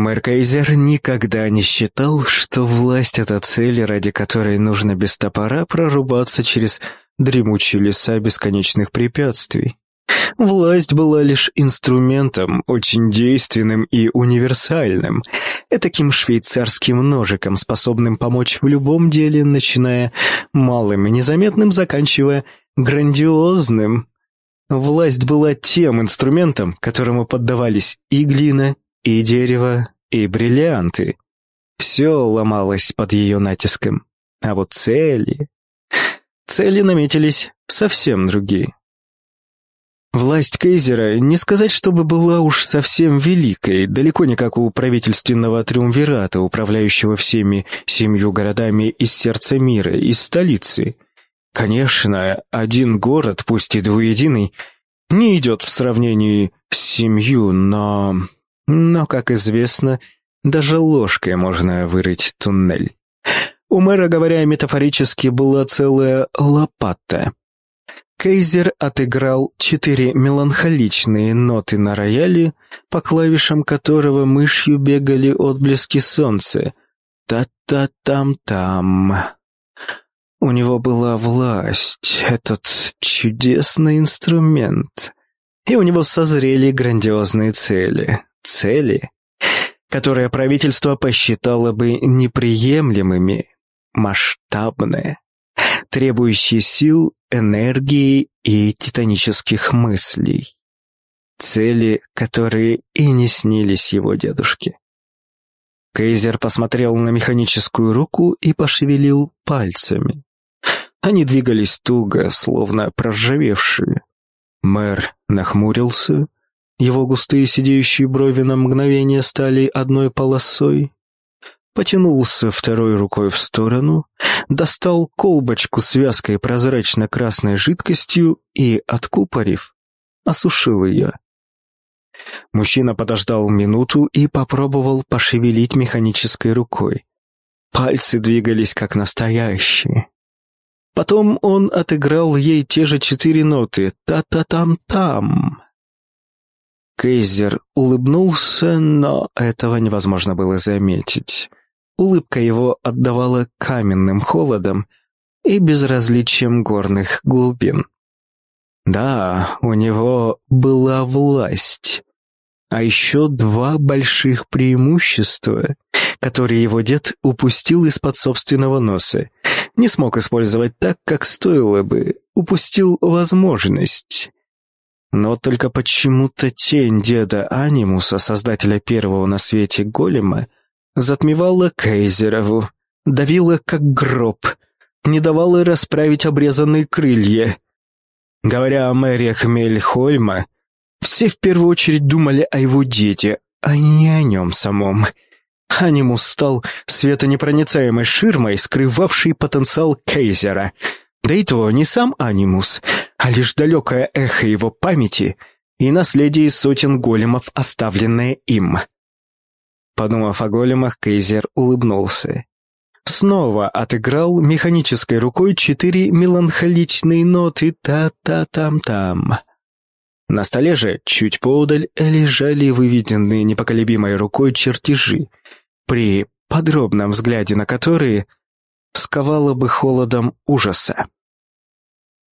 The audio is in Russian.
Мэр Кейзер никогда не считал, что власть — это цель, ради которой нужно без топора прорубаться через дремучие леса бесконечных препятствий. Власть была лишь инструментом, очень действенным и универсальным, таким швейцарским ножиком, способным помочь в любом деле, начиная малым и незаметным, заканчивая грандиозным. Власть была тем инструментом, которому поддавались и глина, и дерево, и бриллианты. Все ломалось под ее натиском. А вот цели... Цели наметились совсем другие. Власть Кейзера не сказать, чтобы была уж совсем великой, далеко не как у правительственного триумвирата, управляющего всеми семью городами из сердца мира, из столицы. Конечно, один город, пусть и двуединый, не идет в сравнении с семью, но... Но, как известно, даже ложкой можно вырыть туннель. У мэра, говоря метафорически, была целая лопата. Кейзер отыграл четыре меланхоличные ноты на рояле, по клавишам которого мышью бегали отблески солнца. Та-та-там-там. У него была власть, этот чудесный инструмент. И у него созрели грандиозные цели. Цели, которые правительство посчитало бы неприемлемыми, масштабные требующие сил, энергии и титанических мыслей. Цели, которые и не снились его дедушке. Кейзер посмотрел на механическую руку и пошевелил пальцами. Они двигались туго, словно проржавевшие. Мэр нахмурился, его густые сидеющие брови на мгновение стали одной полосой, потянулся второй рукой в сторону, достал колбочку с вязкой прозрачно-красной жидкостью и, откупорив, осушил ее. Мужчина подождал минуту и попробовал пошевелить механической рукой. Пальцы двигались как настоящие. Потом он отыграл ей те же четыре ноты «та-та-там-там». Кейзер улыбнулся, но этого невозможно было заметить. Улыбка его отдавала каменным холодом и безразличием горных глубин. Да, у него была власть, а еще два больших преимущества, которые его дед упустил из-под собственного носа. Не смог использовать так, как стоило бы, упустил возможность. Но только почему-то тень деда Анимуса, создателя первого на свете голема, затмевала Кейзерову, давила как гроб, не давала расправить обрезанные крылья. Говоря о мэре Хмельхольма, все в первую очередь думали о его деде, а не о нем самом. Анимус стал светонепроницаемой ширмой, скрывавшей потенциал Кейзера. Да и то не сам Анимус, а лишь далекое эхо его памяти и наследие сотен големов, оставленное им. Подумав о големах, Кейзер улыбнулся. Снова отыграл механической рукой четыре меланхоличные ноты «та-та-там-там». На столе же, чуть поудаль, лежали выведенные непоколебимой рукой чертежи, при подробном взгляде на которые сковало бы холодом ужаса.